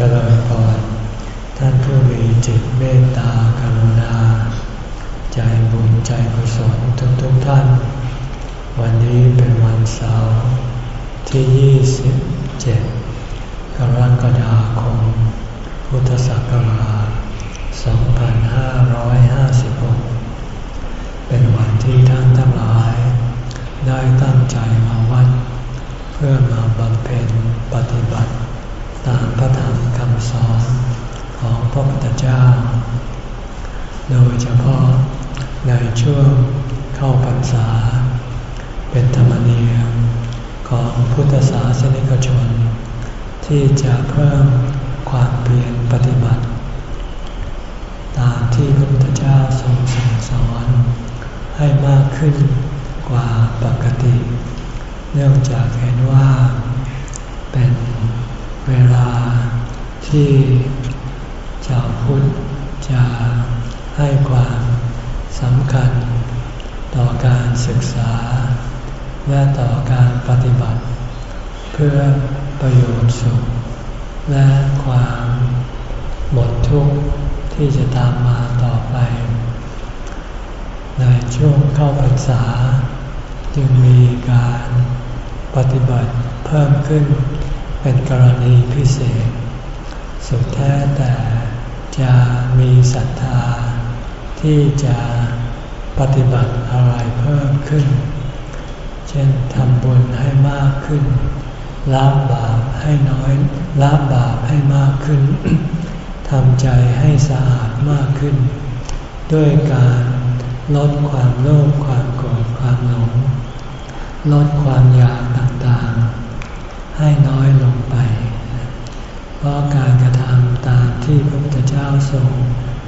เจริญพรท่านผู้มีจิตเมตตากรุณา ใจบุญใจกุศลทุกทุกท่าน วันนี้เป็นวันเสาร์ที่ 27 กรกฎาคม พุทธศักราช 2556 เป็นวันที่ท่านทั้งหลาย ได้ตั้งใจมาวัด เพื่อมาบำเพ็ญปฏิบัติ ตามพระธรรมคำสอนของพระพุทธเจ้า โดยเฉพาะในช่วงเข้าพรรษา เป็นธรรมเนียมของพุทธศาสนิกชน ที่จะเพิ่มความเปลี่ยนปฏิบัติ ตามที่พระพุทธเจ้าทรงสั่งสอนให้มากขึ้นกว่าปกติ เนื่องจากเห็นว่าเป็น เวลาที่ชาวพุทธจะให้ความสำคัญ ต่อการศึกษา และต่อการปฏิบัติ เพื่อประโยชน์สุข และความหมดทุกข์ที่จะตามมาต่อไป ในช่วงเข้าพรรษา จึงมีการปฏิบัติเพิ่มขึ้น เป็นกรณีพิเศษ สุดแท้แต่จะมีศรัทธา ที่จะปฏิบัติอะไรเพิ่มขึ้น เช่นทำบุญให้มากขึ้นละบาปให้น้อยละบาปให้มากขึ้นทำใจให้สะอาดมากขึ้น ด้วยการลดความโลภความโกรธความหลง ลดความอยากต่างๆ ให้น้อยลงไป เพราะการกระทำตามที่พระพุทธเจ้าทรง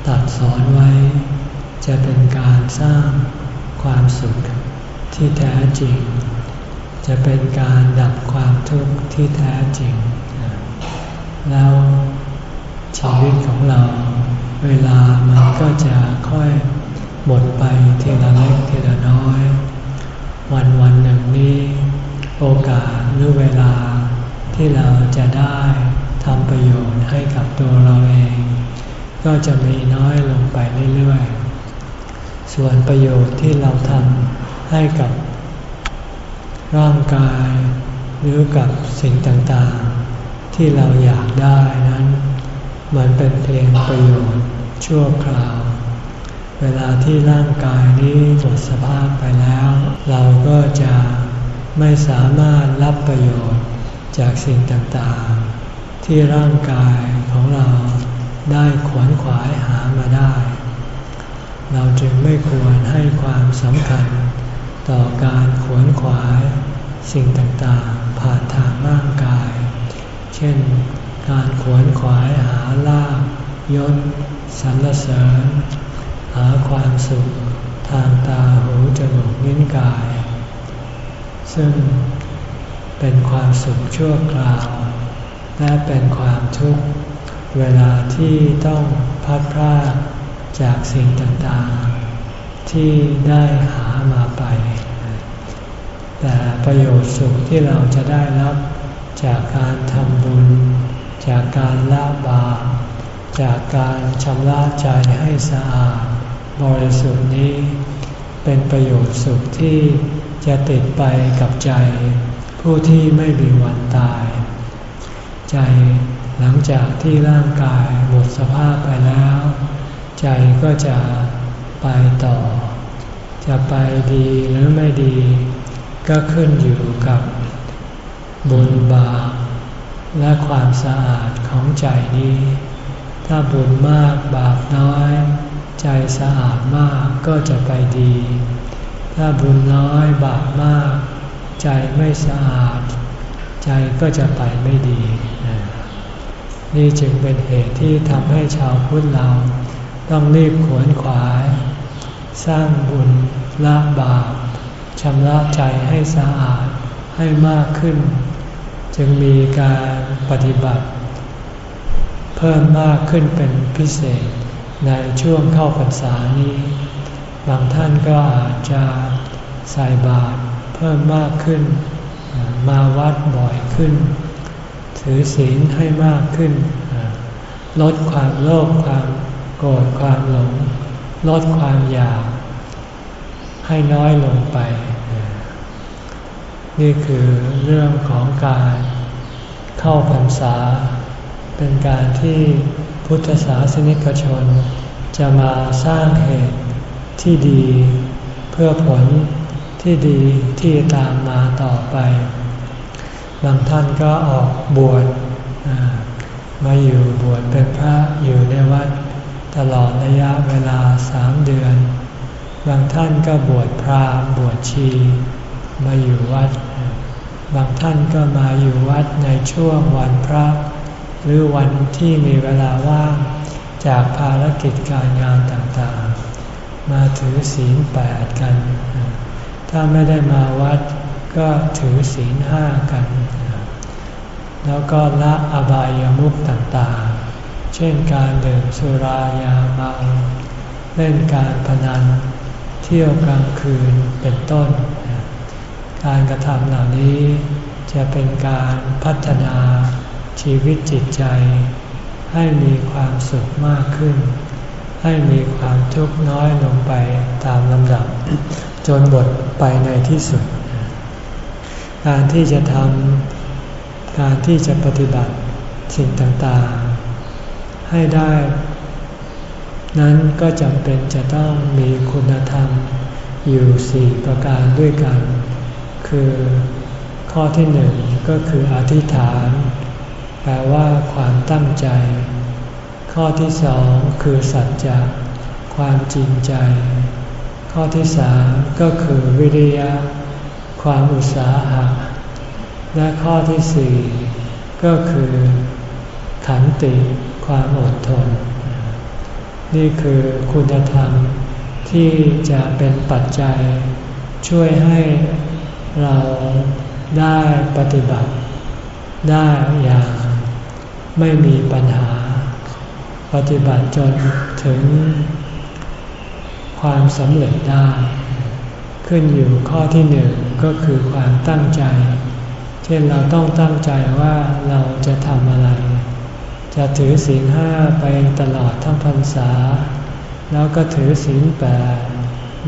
ตัดสอนไว้ จะเป็นการสร้างความสุขที่แท้จริง จะเป็นการดับความทุกข์ที่แท้จริง แล้วชีวิตของเราเวลามันก็จะค่อยหมดไปทีละเล็กทีละน้อย วันวันหนึ่งนี้ โอกาสหรือเวลา ที่เราจะได้ทำประโยชน์ให้กับตัวเราเอง ก็จะมีน้อยลงไปเรื่อยๆ ส่วนประโยชน์ที่เราทำให้กับร่างกาย หรือกับสิ่งต่างๆ ที่เราอยากได้นั้น มันเป็นเพียงประโยชน์ชั่วคราว เวลาที่ร่างกายนี้หมดสภาพไปแล้ว เราก็จะไม่สามารถรับประโยชน์ จากสิ่งต่างๆ ที่ร่างกายของเราได้ขวนขวายหามาได้ เราจึงไม่ควรให้ความสำคัญต่อการขวนขวายสิ่งต่างๆ ผ่านทางร่างกาย เช่น การขวนขวายหาลาบยศสรรเสริญ หาความสุขทางตาหูจมูกนิ้นกาย ซึ่ง เป็นความสุขชั่วคราว และเป็นความทุกข์เวลาที่ต้องพัดพลาดจากสิ่งต่างๆ ที่ได้หามาไป แต่ประโยชน์สุขที่เราจะได้รับจากการทำบุญ จากการละบาปจากการชำระใจให้สะอาดบริสุทธิ์นี้ เป็นประโยชน์สุขที่จะติดไปกับใจ ผู้ที่ไม่มีวันตาย ใจหลังจากที่ร่างกายหมดสภาพไปแล้ว ใจก็จะไปต่อ จะไปดีหรือไม่ดี ก็ขึ้นอยู่กับบุญบาปและความสะอาดของใจนี้ ถ้าบุญมากบาปน้อย ใจสะอาดมากก็จะไปดี ถ้าบุญน้อยบาปมาก ใจไม่สะอาด ใจก็จะไปไม่ดี นี่จึงเป็นเหตุที่ทำให้ชาวพุทธเราต้องรีบขวนขวาย สร้างบุญละบาปชำระใจให้สะอาดให้มากขึ้น จึงมีการปฏิบัติ เพิ่มมากขึ้นเป็นพิเศษในช่วงเข้าพรรษานี้ บางท่านก็อาจจะใส่บาตร พิ่มมากขึ้น มาวัดบ่อยขึ้น ถือศีลให้มากขึ้น ลดความโลภความโกรธความหลง ลดความอยาก ให้น้อยลงไป นี่คือเรื่องของการเข้าพรรษา เป็นการที่พุทธศาสนิกชน จะมาสร้างเหตุที่ดีเพื่อผล ที่ดีที่ตามมาต่อไป บางท่านก็ออกบวชมาอยู่บวชเป็นพระอยู่ในวัด ตลอดระยะเวลาสามเดือน บางท่านก็บวชพรามบวชชี มาอยู่วัด บางท่านก็มาอยู่วัดในช่วงวันพระ หรือวันที่มีเวลาว่างจากภารกิจการงานต่างๆ มาถือศีลแปดกัน ถ้าไม่ได้มาวัดก็ถือศีลห้ากัน แล้วก็ละอบายามุขต่างๆ เช่นการดื่มสุรายาเมาเล่นการพนัน เที่ยวกลางคืนเป็นต้น การกระทำเหล่านี้จะเป็นการพัฒนาชีวิตจิตใจ ให้มีความสุขมากขึ้น ให้มีความทุกข์น้อยลงไปตามลำดับ จนหมดไปในที่สุด การที่จะทำการที่จะปฏิบัติสิ่งต่างๆ ให้ได้ นั้นก็จำเป็นจะต้องมีคุณธรรมอยู่สี่ประการด้วยกัน คือข้อที่หนึ่งก็คืออธิษฐาน แปลว่าความตั้งใจ ข้อที่สองคือสัจจะความจริงใจ ข้อที่สามก็คือวิริยะ ความอุตสาหะ และข้อที่สี่ก็คือขันติความอดทน นี่คือคุณธรรมที่จะเป็นปัจจัย ช่วยให้เราได้ปฏิบัติ ได้อย่างไม่มีปัญหา ปฏิบัติจนถึง ความสำเร็จได้ ขึ้นอยู่ข้อที่หนึ่งก็คือความตั้งใจ เช่นเราต้องตั้งใจว่าเราจะทำอะไร จะถือศีลห้าไปตลอดทั้งพรรษา แล้วก็ถือศีลแปด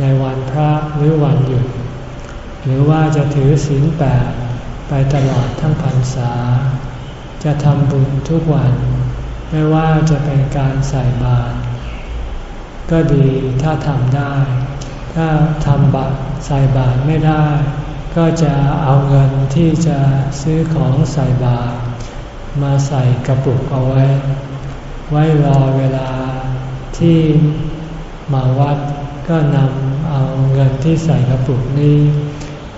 ในวันพระหรือวันหยุด หรือว่าจะถือศีลแปดไปตลอดทั้งพรรษา จะทำบุญทุกวัน ไม่ว่าจะเป็นการใส่บาตร ก็ดีถ้าทำได้ ถ้าทำบัตรใส่บาตรไม่ได้ ก็จะเอาเงินที่จะซื้อของใส่บาตรมาใส่กระปุกเอาไว้ ไว้รอเวลาที่มาวัดก็นำเอาเงินที่ใส่กระปุกนี้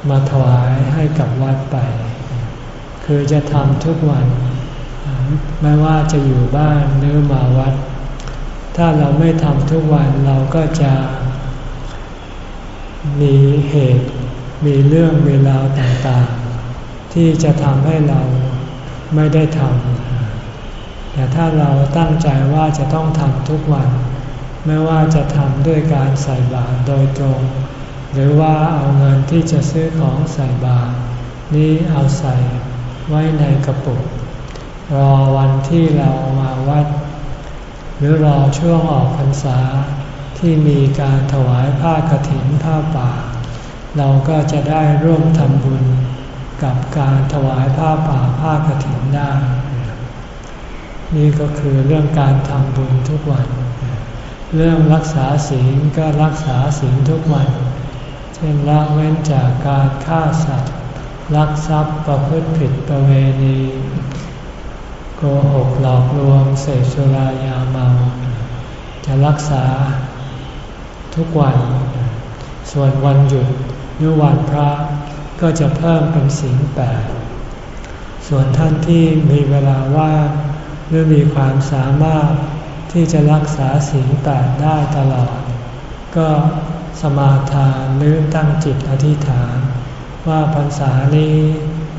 มาถวายให้กับวัดไป คือจะทำทุกวัน ไม่ว่าจะอยู่บ้านหรือมาวัด ถ้าเราไม่ทำทุกวันเราก็จะมีเหตุมีเรื่องเวลาต่างๆ ที่จะทำให้เราไม่ได้ทำแต่ถ้าเราตั้งใจว่าจะต้องทำทุกวัน ไม่ว่าจะทำด้วยการใส่บาตรโดยตรง หรือว่าเอาเงินที่จะซื้อของใส่บาตรนี้เอาใส่ไว้ในกระปุก รอวันที่เรามาวัด หรือรอช่วงออกพรรษาที่มีการถวายผ้ากฐินผ้าป่า เราก็จะได้ร่วมทำบุญกับการถวายผ้าป่าผ้ากฐินได้ นี่ก็คือเรื่องการทำบุญทุกวัน เรื่องรักษาศีลก็รักษาศีลทุกวัน เช่นละเว้นจากการฆ่าสัตว์ลักทรัพย์ประพฤติผิดประเวณี กหกหลอกลวงเสพสุรายาเมา จะรักษาทุกวัน ส่วนวันหยุดหรือวันพระก็จะเพิ่มเป็นศีลแปดส่วนท่านที่มีเวลาว่างหรือมีความสามารถที่จะรักษาศีลแปดได้ตลอด ก็สมาทานหรือตั้งจิตอธิษฐาน ว่าพรรษานี้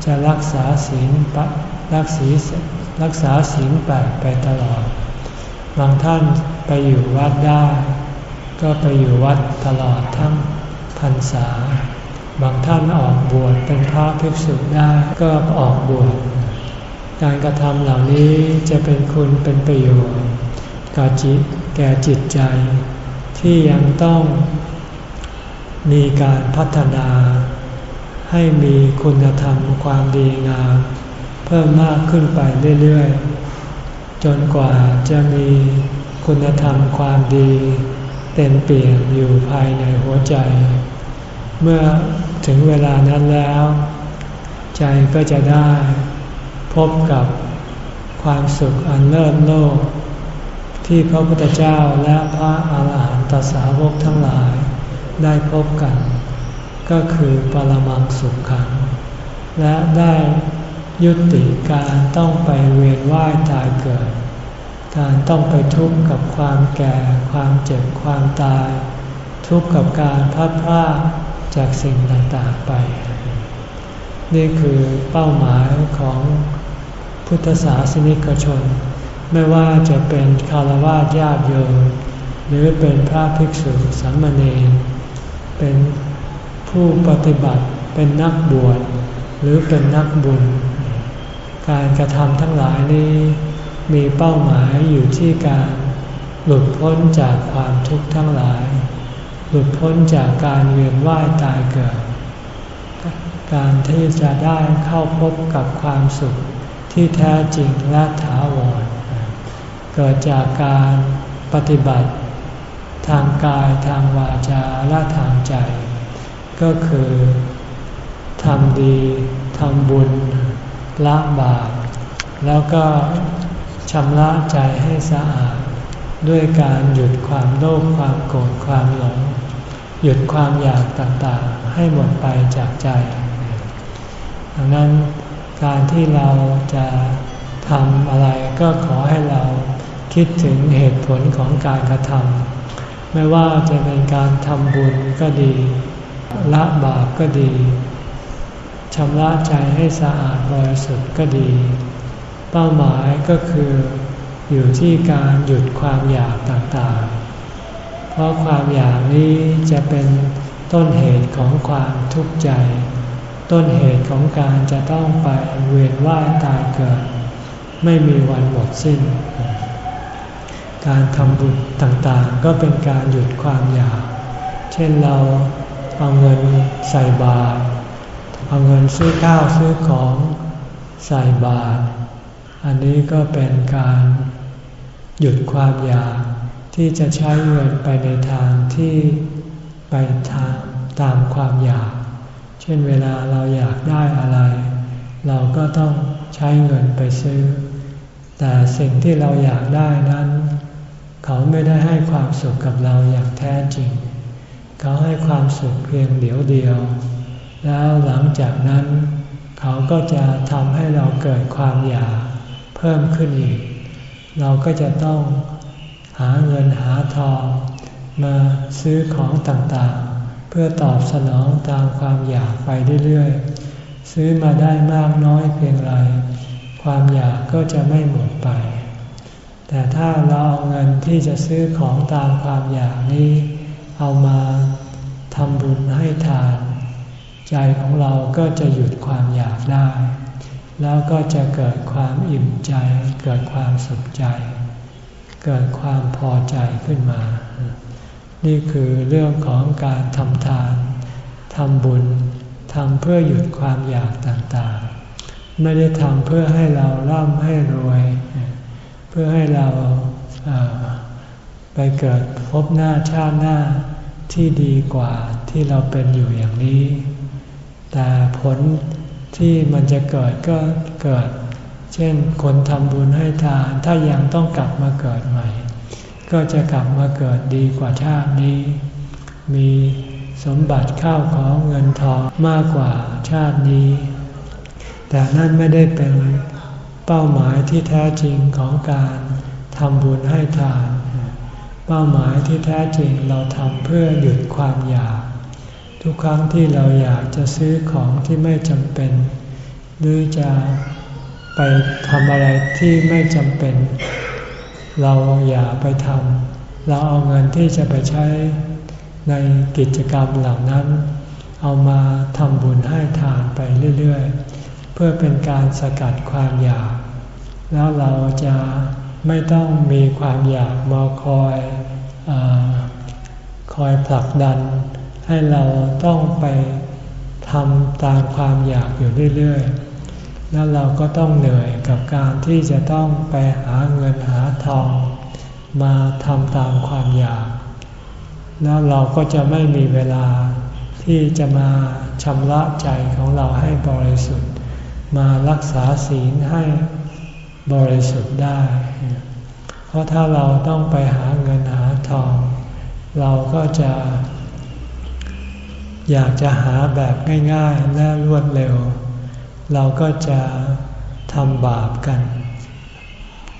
จะรักษาศีลปรักศี รักษาศีลแปดไปตลอด บางท่านไปอยู่วัดได้ ก็ไปอยู่วัดตลอดทั้งพรรษา บางท่านออกบวชเป็นพระภิกษุได้ก็ออกบวช การกระทำเหล่านี้จะเป็นคุณเป็นประโยชน์กับจิตแก่จิตใจ ที่ยังต้องมีการพัฒนาให้มีคุณธรรมความดีงาม เพิ่มมากขึ้นไปเรื่อยๆ จนกว่าจะมีคุณธรรมความดี เต็มเปี่ยมอยู่ภายในหัวใจ เมื่อถึงเวลานั้นแล้ว ใจก็จะได้พบกับความสุขอันเลิศโลก ที่พระพุทธเจ้าและพระอาหารหันตสาวกทั้งหลายได้พบกัน ก็คือปรมังสุขขัง และได้ ยุติการต้องไปเวียนว่ายตายเกิด การต้องไปทุกข์กับความแก่ ความเจ็บ ความตาย ทุกข์กับการพัดพลาดจากสิ่งต่างๆไป นี่คือเป้าหมายของพุทธศาสนิกชน ไม่ว่าจะเป็นคารวะญาติโยมหรือเป็นพระภิกษุสามเณรเป็นผู้ปฏิบัติเป็นนักบวชหรือเป็นนักบุญ การกระทำทั้งหลายนี้ มีเป้าหมายอยู่ที่การหลุดพ้นจากความทุกข์ทั้งหลาย หลุดพ้นจากการเวียนว่ายตายเกิด การที่จะได้เข้าพบกับความสุขที่แท้จริงและถาวร เกิดจากการปฏิบัติ ทางกายทางวาจาและทางใจ ก็คือทำดีทำบุญ ละบาปแล้วก็ชำระใจให้สะอาด ด้วยการหยุดความโลภความโกรธความหลง หยุดความอยากต่างๆ ให้หมดไปจากใจ ดังนั้นการที่เราจะทำอะไรก็ขอให้เราคิดถึงเหตุผลของการกระทำไม่ว่าจะเป็นการทำบุญก็ดี ละบาปก็ดี ชำระใจให้สะอาดบริสุทธิ์ก็ดี เป้าหมายก็คืออยู่ที่การหยุดความอยากต่างๆ เพราะความอยากนี้จะเป็นต้นเหตุของความทุกข์ใจ ต้นเหตุของการจะต้องไปเวียนว่ายตายเกิด ไม่มีวันหมดสิ้น การทำบุญต่างๆ ก็เป็นการหยุดความอยาก เช่นเราเอาเงินใส่บาตร เอาเงินซื้อข้าวซื้อของใส่บาตรอันนี้ก็เป็นการหยุดความอยากที่จะใช้เงินไปในทางที่ไปทางตามความอยาก เช่นเวลาเราอยากได้อะไร เราก็ต้องใช้เงินไปซื้อ แต่สิ่งที่เราอยากได้นั้น เขาไม่ได้ให้ความสุขกับเราอย่างแท้จริง เขาให้ความสุขเพียงเดียวเดียว แล้วหลังจากนั้น เขาก็จะทำให้เราเกิดความอยากเพิ่มขึ้นอีก เราก็จะต้องหาเงินหาทอง มาซื้อของต่างๆ เพื่อตอบสนองตามความอยากไปเรื่อยๆ ซื้อมาได้มากน้อยเพียงไร ความอยากก็จะไม่หมดไป แต่ถ้าเราเอาเงินที่จะซื้อของตามความอยากนี้ เอามาทำบุญให้ทาน ใจของเราก็จะหยุดความอยากได้ แล้วก็จะเกิดความอิ่มใจ เกิดความสุขใจ เกิดความพอใจขึ้นมา นี่คือเรื่องของการทำทานทำบุญทำเพื่อหยุดความอยากต่างๆ ไม่ได้ทำเพื่อให้เราร่ำให้รวย เพื่อให้เราไปเกิดพบหน้าชาติหน้าที่ดีกว่าที่เราเป็นอยู่อย่างนี้ แต่ผลที่มันจะเกิดก็เกิด เช่นคนทำบุญให้ทาน ถ้ายังต้องกลับมาเกิดใหม่ ก็จะกลับมาเกิดดีกว่าชาตินี้ มีสมบัติข้าวของเงินทองมากกว่าชาตินี้ แต่นั่นไม่ได้เป็นเป้าหมายที่แท้จริงของการทำบุญให้ทาน เป้าหมายที่แท้จริงเราทำเพื่อหยุดความอยาก ทุกครั้งที่เราอยากจะซื้อของที่ไม่จำเป็น หรือจะไปทำอะไรที่ไม่จำเป็น เราอย่าไปทำเราเอาเงินที่จะไปใช้ในกิจกรรมเหล่านั้น เอามาทำบุญให้ทานไปเรื่อยๆ เพื่อเป็นการสกัดความอยาก แล้วเราจะไม่ต้องมีความอยากมาคอยอคอยผลักดัน ให้เราต้องไปทำตามความอยากอยู่เรื่อยๆ แล้วเราก็ต้องเหนื่อยกับการที่จะต้องไปหาเงินหาทอง มาทำตามความอยาก แล้วเราก็จะไม่มีเวลาที่จะมาชำระใจของเราให้บริสุทธิ์ มารักษาศีลให้บริสุทธิ์ได้ เพราะถ้าเราต้องไปหาเงินหาทอง เราก็จะ อยากจะหาแบบง่ายๆ และรวดเร็ว เราก็จะทำบาปกัน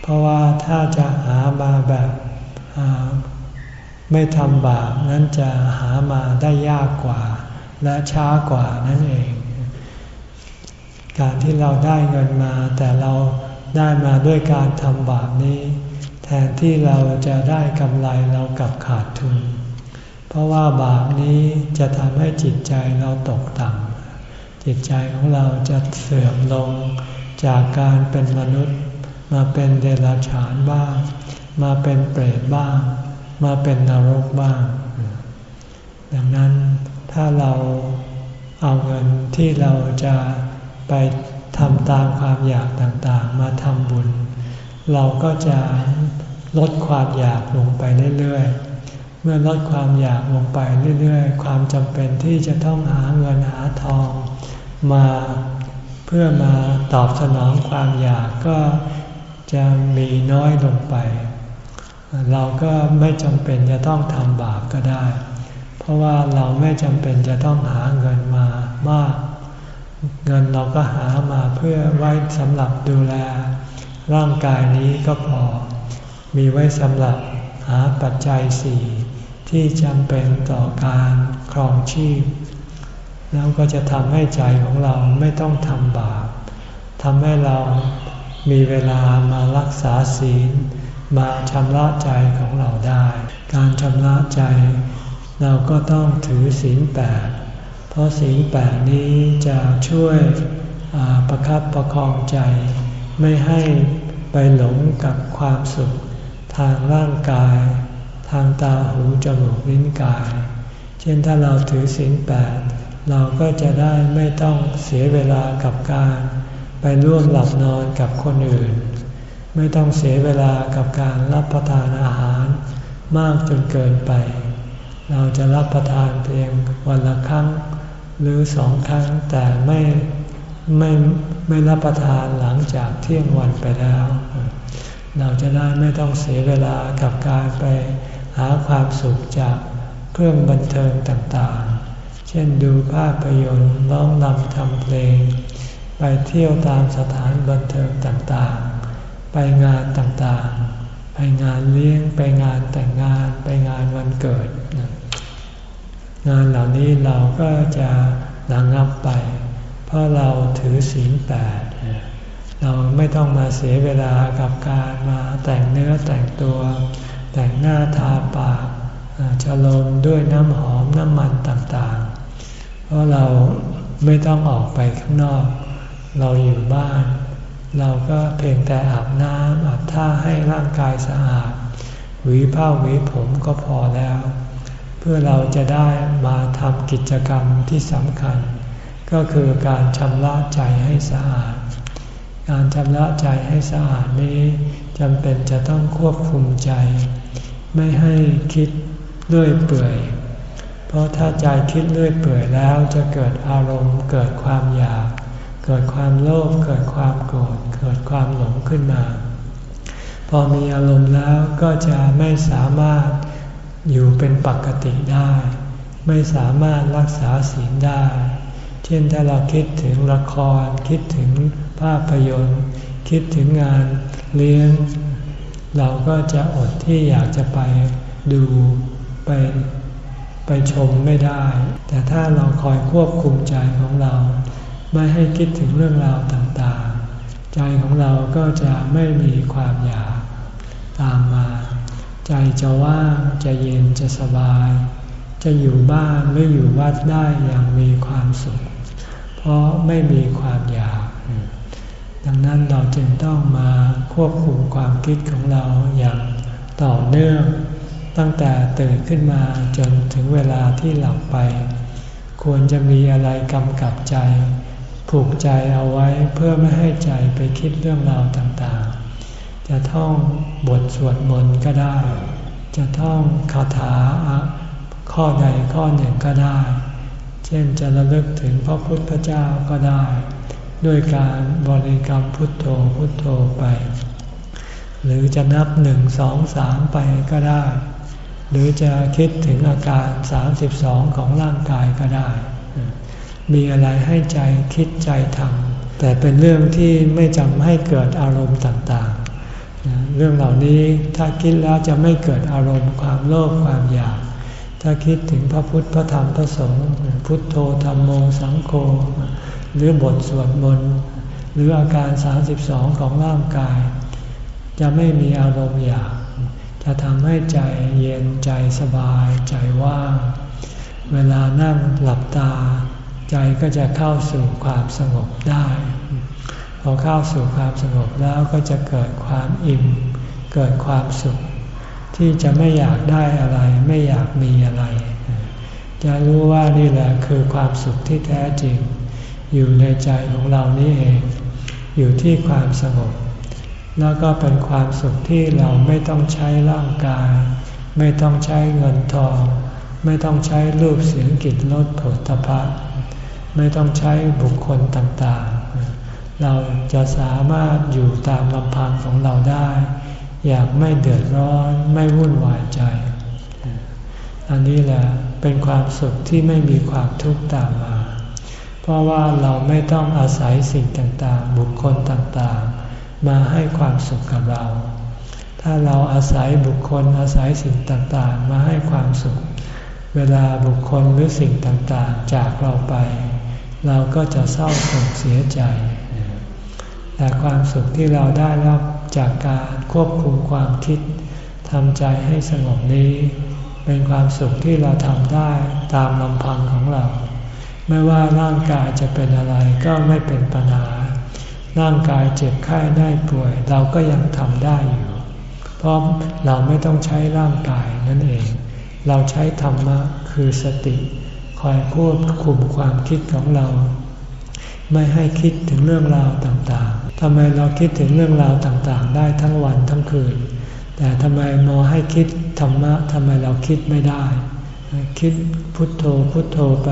เพราะว่าถ้าจะหามาแบบไม่ทำบาปนั้นจะหามาได้ยากกว่า และช้ากว่านั่นเอง การที่เราได้เงินมาแต่เราได้มาด้วยการทำบาปนี้ แทนที่เราจะได้กำไรเรากลับขาดทุน ราะว่าบาปนี้จะทำให้จิตใจเราตกต่ำจิตใจของเราจะเสื่อมลงจากการเป็นมนุษย์ มาเป็นเดรัจฉานบ้าง มาเป็นเปรตบ้าง มาเป็นนรกบ้าง ดังนั้นถ้าเราเอาเงินที่เราจะไปทำตามความอยากต่างๆ มาทำบุญ เราก็จะลดความอยากลงไปเรื่อยๆ เมื่อลดความอยากลงไปเรื่อยๆ ความจำเป็นที่จะต้องหาเงินหาทอง มาเพื่อมาตอบสนองความอยากก็จะมีน้อยลงไป เราก็ไม่จำเป็นจะต้องทำบาปก็ได้ เพราะว่าเราไม่จำเป็นจะต้องหาเงินมามาก เงินเราก็หามาเพื่อไว้สำหรับดูแล ร่างกายนี้ก็พอ มีไว้สำหรับหาปัจจัยสี่ ที่จำเป็นต่อการครองชีพ แล้วก็จะทำให้ใจของเราไม่ต้องทำบาปทำให้เรามีเวลามารักษาศีล มาชำระใจของเราได้ การชำระใจ เราก็ต้องถือศีลแปดเพราะสิ่งแปดนี้จะช่วยประคับประคองใจ ไม่ให้ไปหลงกับความสุขทางร่างกาย ทางตาหูจมูกลิ้นกาย เช่นถ้าเราถือศีลแปดเราก็จะได้ไม่ต้องเสียเวลากับการ ไปร่วมหลับนอนกับคนอื่น ไม่ต้องเสียเวลากับการรับประทานอาหาร มากจนเกินไป เราจะรับประทานเพียงวันละครั้ง หรือสองครั้งแต่ไม่ไม่ไม่รับประทานหลังจากเที่ยงวันไปแล้ว เราจะได้ไม่ต้องเสียเวลากับการไป หาความสุขจากเครื่องบันเทิงต่างๆ เช่นดูภาพยนตร์ร้องนำทำเพลง ไปเที่ยวตามสถานบันเทิงต่างๆ ไปงานต่างๆ ไปงานเลี้ยง ไปงานแต่งงาน ไปงานวันเกิด งานเหล่านี้เราก็จะระงับไป เพราะเราถือศีลแปดเราไม่ต้องมาเสียเวลากับการมาแต่งเนื้อแต่งตัว แต่งหน้าทาปากจะลมด้วยน้ำหอมน้ำมันต่างๆ เพราะเราไม่ต้องออกไปข้างนอก เราอยู่บ้าน เราก็เพียงแต่อาบน้ำอาบท่าให้ร่างกายสะอาด หวีผ้าหวีผมก็พอแล้ว เพื่อเราจะได้มาทำกิจกรรมที่สำคัญ ก็คือการชำระใจให้สะอาด การชำระใจให้สะอาดนี้จำเป็นจะต้องควบคุมใจ ไม่ให้คิดเลื่อยเปื่อย เพราะถ้าใจคิดเลื่อยเปื่อยแล้วจะเกิดอารมณ์เกิดความอยาก เกิดความโลภเกิดความโกรธเกิดความหลงขึ้นมา พอมีอารมณ์แล้วก็จะไม่สามารถอยู่เป็นปกติได้ ไม่สามารถรักษาศีลได้ เช่นถ้าเราคิดถึงละครคิดถึงภาพยนตร์ คิดถึงงานเลี้ยง เราก็จะอดที่อยากจะไปดูไปไปชมไม่ได้ แต่ถ้าเราคอยควบคุมใจของเรา ไม่ให้คิดถึงเรื่องราวต่างๆ ใจของเราก็จะไม่มีความอยากตามมา ใจจะว่างจะเย็นจะสบาย จะอยู่บ้านหรืออยู่วัดได้อย่างมีความสุข เพราะไม่มีความอยาก ดังนั้นเราจึงต้องมาควบคุมความคิดของเราอย่างต่อเนื่อง ตั้งแต่ตื่นขึ้นมาจนถึงเวลาที่หลับไป ควรจะมีอะไรกำกับใจ ผูกใจเอาไว้เพื่อไม่ให้ใจไปคิดเรื่องราวต่างๆ จะท่องบทสวดมนต์ก็ได้ จะท่องคาถาข้อใดข้อหนึ่งก็ได้ เช่นจะระลึกถึงพระพุทธเจ้าก็ได้ ด้วยการบริกรรมพุทโธพุทโธไป หรือจะนับหนึ่งสองสามไปก็ได้ หรือจะคิดถึงอาการ 32 ของร่างกายก็ได้ มีอะไรให้ใจคิดใจทำแต่เป็นเรื่องที่ไม่จำให้เกิดอารมณ์ต่างๆ เรื่องเหล่านี้ถ้าคิดแล้วจะไม่เกิดอารมณ์ความโลภความอยาก ถ้าคิดถึงพระพุทธพระธรรมพระสงฆ์พุทโธธรรมโมสังโฆหรือบทสวดมนต์หรืออาการ 32 ของร่างกาย จะไม่มีอารมณ์อยาก จะทำให้ใจเย็นใจสบายใจว่าง เวลานั่งหลับตา ใจก็จะเข้าสู่ความสงบได้ พอเข้าสู่ความสงบแล้วก็จะเกิดความอิ่ม เกิดความสุข ที่จะไม่อยากได้อะไร ไม่อยากมีอะไร จะรู้ว่านี่แหละคือความสุขที่แท้จริง อยู่ในใจของเรานี่เอง อยู่ที่ความสงบ แล้วก็เป็นความสุขที่เราไม่ต้องใช้ร่างกาย ไม่ต้องใช้เงินทอง ไม่ต้องใช้รูปเสียงกลิ่นรสผลตภะไม่ต้องใช้บุคคลต่างๆ เราจะสามารถอยู่ตามลำพังของเราได้ อยางไม่เดือดร้อนไม่วุ่นวายใจ อันนี้แหละเป็นความสุขที่ไม่มีความทุกข์ตามมา เพราะว่าเราไม่ต้องอาศัยสิ่งต่างๆ บุคคลต่างๆ มาให้ความสุขกับเรา ถ้าเราอาศัยบุคคลอาศัยสิ่งต่างๆ มาให้ความสุข เวลาบุคคลหรือสิ่งต่างๆ จากเราไป เราก็จะเศร้าโศกเสียใจ แต่ความสุขที่เราได้รับ จากการควบคุมความคิดทำใจให้สงบนี้ เป็นความสุขที่เราทำได้ตามลำพังของเรา ไม่ว่าร่างกายจะเป็นอะไรก็ไม่เป็นปัญหา ร่างกายเจ็บไข้ได้ป่วย เราก็ยังทำได้อยู่ เพราะเราไม่ต้องใช้ร่างกายนั่นเอง เราใช้ธรรมะคือสติ คอยควบคุมความคิดของเรา ไม่ให้คิดถึงเรื่องราวต่างๆทำไมเราคิดถึงเรื่องราวต่างๆ ได้ทั้งวันทั้งคืน แต่ทำไมมอให้คิดธรรมะทำไมเราคิดไม่ได้ คิดพุทโธพุทโธไป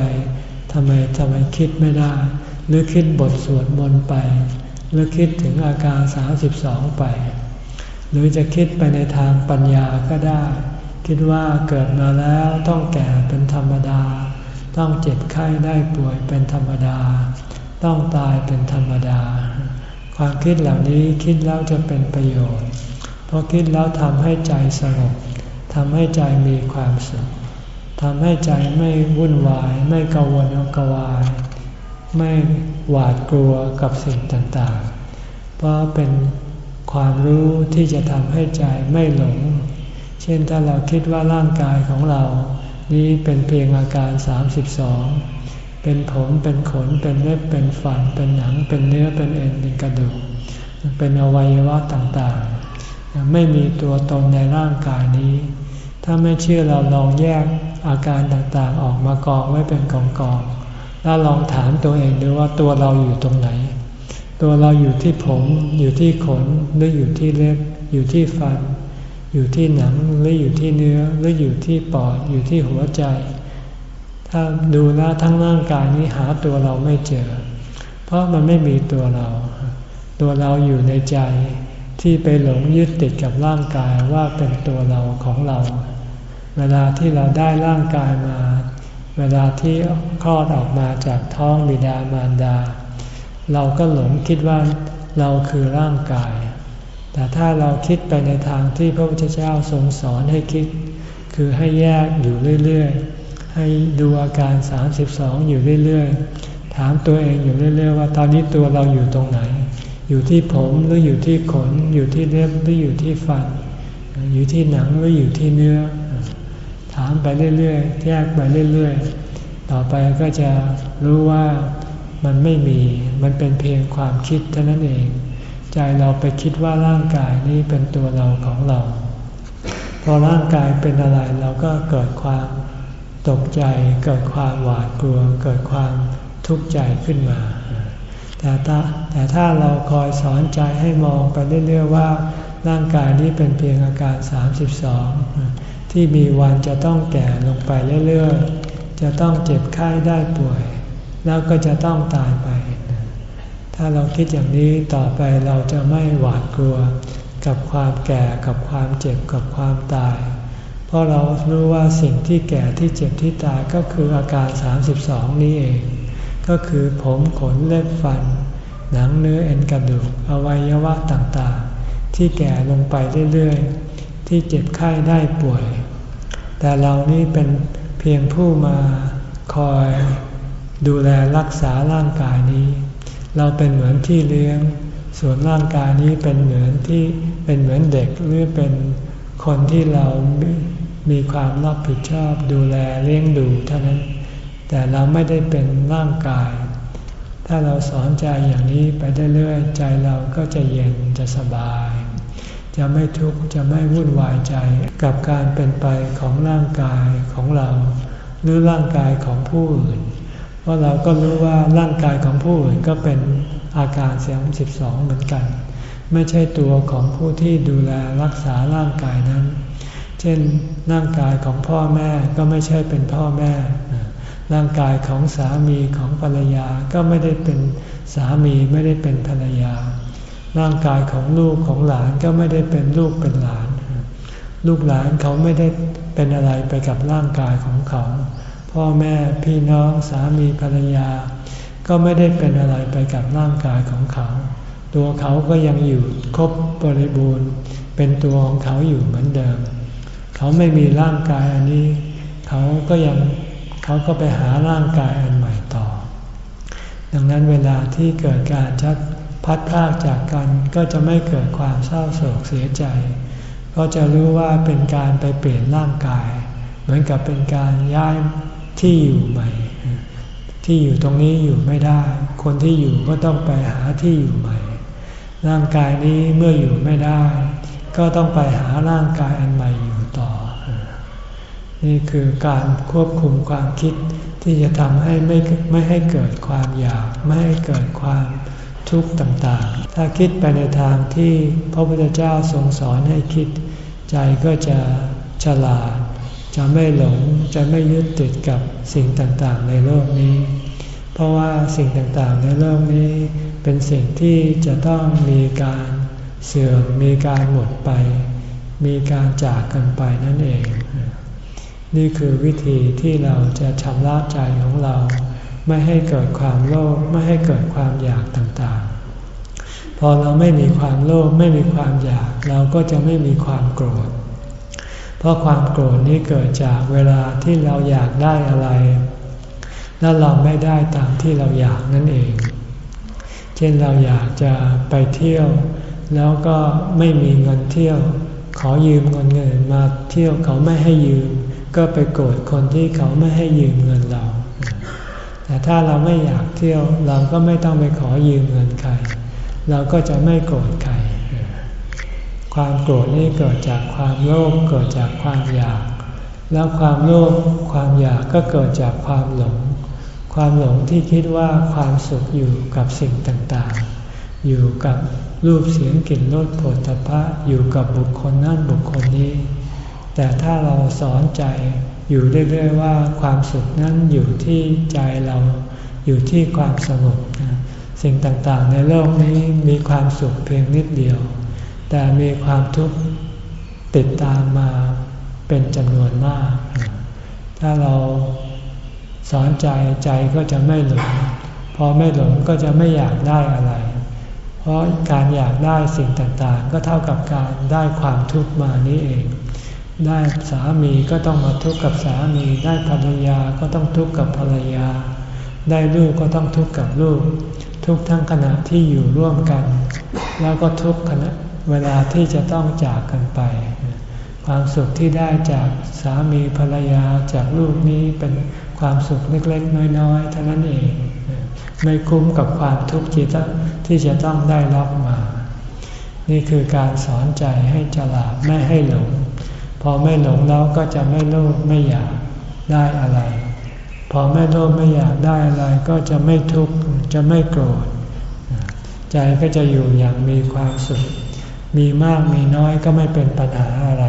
ทำไมทำไมคิดไม่ได้ หรือคิดบทสวดมนต์ไป หรือคิดถึงอาการ 32 ไป หรือจะคิดไปในทางปัญญาก็ได้ คิดว่าเกิดมาแล้วต้องแก่เป็นธรรมดา ต้องเจ็บไข้ได้ป่วยเป็นธรรมดา ต้องตายเป็นธรรมดา ความคิดเหล่านี้คิดแล้วจะเป็นประโยชน์ เพราะคิดแล้วทำให้ใจสงบทำให้ใจมีความสุขทำให้ใจไม่วุ่นวาย ไม่กังวลกวาย ไม่หวาดกลัวกับสิ่งต่างๆ เพราะเป็นความรู้ที่จะทำให้ใจไม่หลง เช่นถ้าเราคิดว่าร่างกายของเรา นี้เป็นเพียงอาการ 32 เป็นผมเป็นขนเป็นเล็บเป็นฟันเป็นหนังเป็นเนื้อเป็นเอ็นเป็นกระดูก เป็นอวัยวะต่างๆ ไม่มีตัวตนในร่างกายนี้ ถ้าไม่เชื่อเราลองแยกอาการต่างๆ ออกมากองไว้เป็นกองๆแล้วลองถามตัวเองดูว่าตัวเราอยู่ตรงไหน ตัวเราอยู่ที่ผม อยู่ที่ขนหรืออยู่ที่เล็บ อยู่ที่ฟัน อยู่ที่หนังหรืออยู่ที่เนื้อหรืออยู่ที่ปอดอยู่ที่หัวใจ ถ้าดูแล้วทั้งร่างกายนี้หาตัวเราไม่เจอ เพราะมันไม่มีตัวเรา ตัวเราอยู่ในใจที่ไปหลงยึดติดกับร่างกายว่าเป็นตัวเราของเรา เวลาที่เราได้ร่างกายมา เวลาที่คลอดออกมาจากท้องบิดามารดา เราก็หลงคิดว่าเราคือร่างกาย แต่ถ้าเราคิดไปในทางที่พระพุทธเจ้าทรงสอนให้คิด คือให้แยกอยู่เรื่อยๆ ให้ดูอาการ 32 อยู่เรื่อยๆ ถามตัวเองอยู่เรื่อย ๆ ว่าตอนนี้ตัวเราอยู่ตรงไหน อยู่ที่ผมหรืออยู่ที่ขน อยู่ที่เล็บหรืออยู่ที่ฟัน อยู่ที่หนังหรืออยู่ที่เนื้อ ถามไปเรื่อยๆ แยกไปเรื่อยๆ ต่อไปก็จะรู้ว่ามันไม่มี มันเป็นเพียงความคิดเท่านั้นเอง ใจเราไปคิดว่าร่างกายนี้เป็นตัวเราของเรา พอร่างกายเป็นอะไรเราก็เกิดความ ตกใจเกิดความหวาดกลัวเกิดความทุกข์ใจขึ้นมา แต่ถ้าแต่ถ้าเราคอยสอนใจให้มองไปเรื่อยๆว่า ร่างกายนี้เป็นเพียงอาการ 32 ที่มีวันจะต้องแก่ลงไปเรื่อยๆ จะต้องเจ็บไข้ได้ป่วย แล้วก็จะต้องตายไป ถ้าเราคิดอย่างนี้ต่อไปเราจะไม่หวาดกลัว กับความแก่กับความเจ็บกับความตาย ราะเรารู้ว่าสิ่งที่แก่ที่เจ็บที่ตายก็คืออาการ 32 นี้เอง ก็คือผมขนเล็บฟัน หนังเนื้อเอ็นกระดูกอวัยวะต่างๆ ที่แก่ลงไปเรื่อยๆ ที่เจ็บไข้ได้ป่วย แต่เรานี่เป็นเพียงผู้มาคอยดูแลรักษาร่างกายนี้ เราเป็นเหมือนที่เลี้ยง ส่วนร่างกายนี้เป็นเหมือนที่เป็นเหมือนเด็กหรือเป็นคนที่เรา มีความรับผิดชอบดูแลเลี้ยงดูเท่านั้น แต่เราไม่ได้เป็นร่างกาย ถ้าเราสอนใจอย่างนี้ไปเรื่อยๆใจเราก็จะเย็นจะสบาย จะไม่ทุกข์จะไม่วุ่นวายใจกับการเป็นไปของร่างกายของเรา หรือร่างกายของผู้อื่นเพราะเราก็รู้ว่าร่างกายของผู้อื่นก็เป็นอาการเสียงสิบสองเหมือนกัน ไม่ใช่ตัวของผู้ที่ดูแลรักษาร่างกายนั้น ช่นร่างกายของพ่อแม่ก็ไม่ใช่เป็นพ่อแม่ ร่างกายของสามีของภรรยาก็ไม่ได้เป็นสามีไม่ได้เป็นภรรยา ร่างกายของลูกของหลานก็ไม่ได้เป็นลูกเป็นหลาน ลูกหลานเขาไม่ได้เป็นอะไรไปกับร่างกายของเขา พ่อแม่พี่น้องสามีภรรยา ก็ไม่ได้เป็นอะไรไปกับร่างกายของเขา ตัวเขาก็ยังอยู่ครบบริบูรณ์ เป็นตัวของเขาอยู่เหมือนเดิม เขาไม่มีร่างกายอันนี้ เขาก็ยังเขาก็ไปหาร่างกายอันใหม่ต่อ ดังนั้นเวลาที่เกิดการชัดพัดพลากจากกันก็จะไม่เกิดความเศร้าโศกเสียใจ ก็จะรู้ว่าเป็นการไปเปลี่ยนร่างกาย เหมือนกับเป็นการย้ายที่อยู่ใหม่ ที่อยู่ตรงนี้อยู่ไม่ได้ คนที่อยู่ก็ต้องไปหาที่อยู่ใหม่ ร่างกายนี้เมื่ออยู่ไม่ได้ ก็ต้องไปหาร่างกายอันใหม่อยู่ นี่คือการควบคุมความคิดที่จะทำให้ไม่ไม่ให้เกิดความอยาก ไม่ให้เกิดความทุกข์ต่างๆ ถ้าคิดไปในทางที่พระพุทธเจ้าทรงสอนให้คิด ใจก็จะฉลาด จะไม่หลง จะไม่ยึดติดกับสิ่งต่างๆ ในโลกนี้ เพราะว่าสิ่งต่างๆ ในโลกนี้ เป็นสิ่งที่จะต้องมีการเสื่อม มีการหมดไป มีการจากกันไปนั่นเอง นี่คือวิธีที่เราจะชำระใจของเรา ไม่ให้เกิดความโลภไม่ให้เกิดความอยากต่างๆ พอเราไม่มีความโลภไม่มีความอยาก เราก็จะไม่มีความโกรธ เพราะความโกรธนี้เกิดจากเวลาที่เราอยากได้อะไร แล้วเราไม่ได้ตามที่เราอยากนั่นเอง เช่นเราอยากจะไปเที่ยว แล้วก็ไม่มีเงินเที่ยว ขอยืมเงินเงินมาเที่ยวเขาไม่ให้ยืม ก็ไปโกรธคนที่เขาไม่ให้ยืมเงินเรา แต่ถ้าเราไม่อยากเที่ยวเราก็ไม่ต้องไปขอยืมเงินใคร เราก็จะไม่โกรธใคร ความโกรธนี่เกิดจากความโลภเกิดจากความอยาก แล้วความโลภความอยากก็เกิดจากความหลง ความหลงที่คิดว่าความสุขอยู่กับสิ่งต่างๆ อยู่กับรูปเสียงกลิ่นรสผลตภะอยู่กับบุคคลนั่นบุคคลนี้ แต่ถ้าเราสอนใจอยู่เรื่อยๆว่าความสุขนั้นอยู่ที่ใจเราอยู่ที่ความสงบสิ่งต่างๆ ในโลกนี้มีความสุขเพียงนิดเดียว แต่มีความทุกข์ติดตามมาเป็นจำนวนมาก ถ้าเราสอนใจใจก็จะไม่หลงพอไม่หลงก็จะไม่อยากได้อะไร เพราะการอยากได้สิ่งต่างๆ ก็เท่ากับการได้ความทุกข์มานี้เอง ได้สามีก็ต้องมาทุกข์กับสามี ได้ภรรยาก็ต้องทุกข์กับภรรยา ได้ลูกก็ต้องทุกข์กับลูก ทุกทั้งขณะที่อยู่ร่วมกัน แล้วก็ทุกขณะเวลาที่จะต้องจากกันไป ความสุขที่ได้จากสามีภรรยาจากลูกนี้เป็นความสุขเล็กๆ น้อยๆเท่านั้นเอง ไม่คุ้มกับความทุกข์ที่ที่จะต้องได้รับมา นี่คือการสอนใจให้ฉลาดไม่ให้หลง พอไม่หลงแล้วก็จะไม่โลภไม่อยากได้อะไร พอไม่โลภไม่อยากได้อะไร ก็จะไม่ทุกข์จะไม่โกรธ ใจก็จะอยู่อย่างมีความสุข มีมากมีน้อยก็ไม่เป็นปัญหาอะไร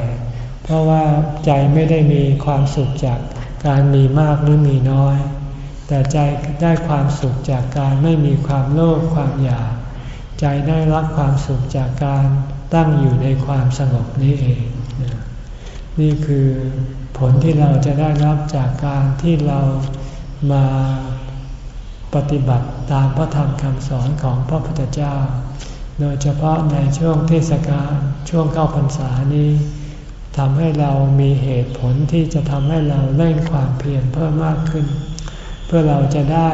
เพราะว่าใจไม่ได้มีความสุขจากการมีมากหรือมีน้อย แต่ใจได้ความสุขจากการไม่มีความโลภความอยาก ใจได้รับความสุขจากการตั้งอยู่ในความสงบนี้เอง นี่คือผลที่เราจะได้รับจากการที่เรามาปฏิบัติตามพระธรรมคำสอนของพระพุทธเจ้า โดยเฉพาะในช่วงเทศกาลช่วงเข้าพรรษานี้ทำให้เรามีเหตุผลที่จะทำให้เราเล่นความเพียรเพิ่มมากขึ้น เพื่อเราจะได้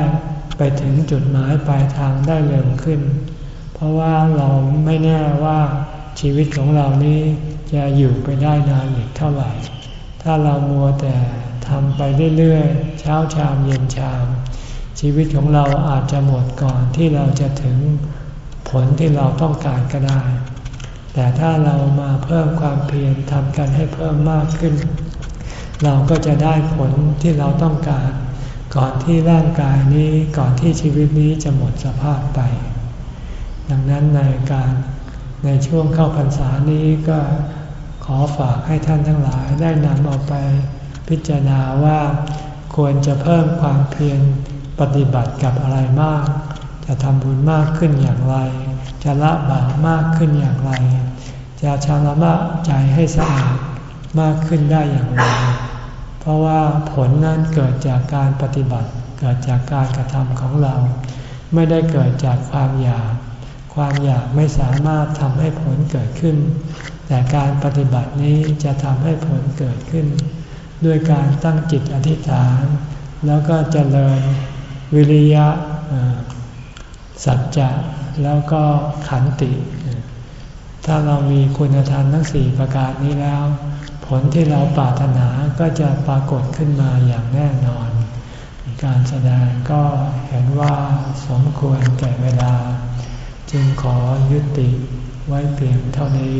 ไปถึงจุดหมายปลายทางได้เร็วขึ้น เพราะว่าเราไม่แน่ว่าชีวิตของเรานี้ จะอยู่ไปได้นานอีกเท่าไหร่ ถ้าเรามัวแต่ทำไปเรื่อยๆ เช้าชามเย็นชาม ชีวิตของเราอาจจะหมดก่อนที่เราจะถึงผลที่เราต้องการก็ได้ แต่ถ้าเรามาเพิ่มความเพียรทำกันให้เพิ่มมากขึ้น เราก็จะได้ผลที่เราต้องการ ก่อนที่ร่างกายนี้ก่อนที่ชีวิตนี้จะหมดสภาพไป ดังนั้นในการในช่วงเข้าพรรษานี้ก็ ขอฝากให้ท่านทั้งหลายได้นำเอาไป พิจารณาว่าควรจะเพิ่มความเพียรปฏิบัติกับอะไรมาก จะทำบุญมากขึ้นอย่างไร จะละบาปมากขึ้นอย่างไร จะชำระใจให้สะอาดมากขึ้นได้อย่างไร เพราะว่าผลนั้นเกิดจากการปฏิบัติ เกิดจากการกระทำของเรา ไม่ได้เกิดจากความอยาก ความอยากไม่สามารถทำให้ผลเกิดขึ้น แต่การปฏิบัตินี้จะทำให้ผลเกิดขึ้น ด้วยการตั้งจิตอธิษฐาน แล้วก็เจริญวิริยะสัจจะแล้วก็ขันติ ถ้าเรามีคุณธรรมทั้งสี่ประการนี้แล้ว ผลที่เราปรารถนาก็จะปรากฏขึ้นมาอย่างแน่นอน การแสดงก็เห็นว่าสมควรแก่เวลา จึงขอยุติไว้เพียงเท่านี้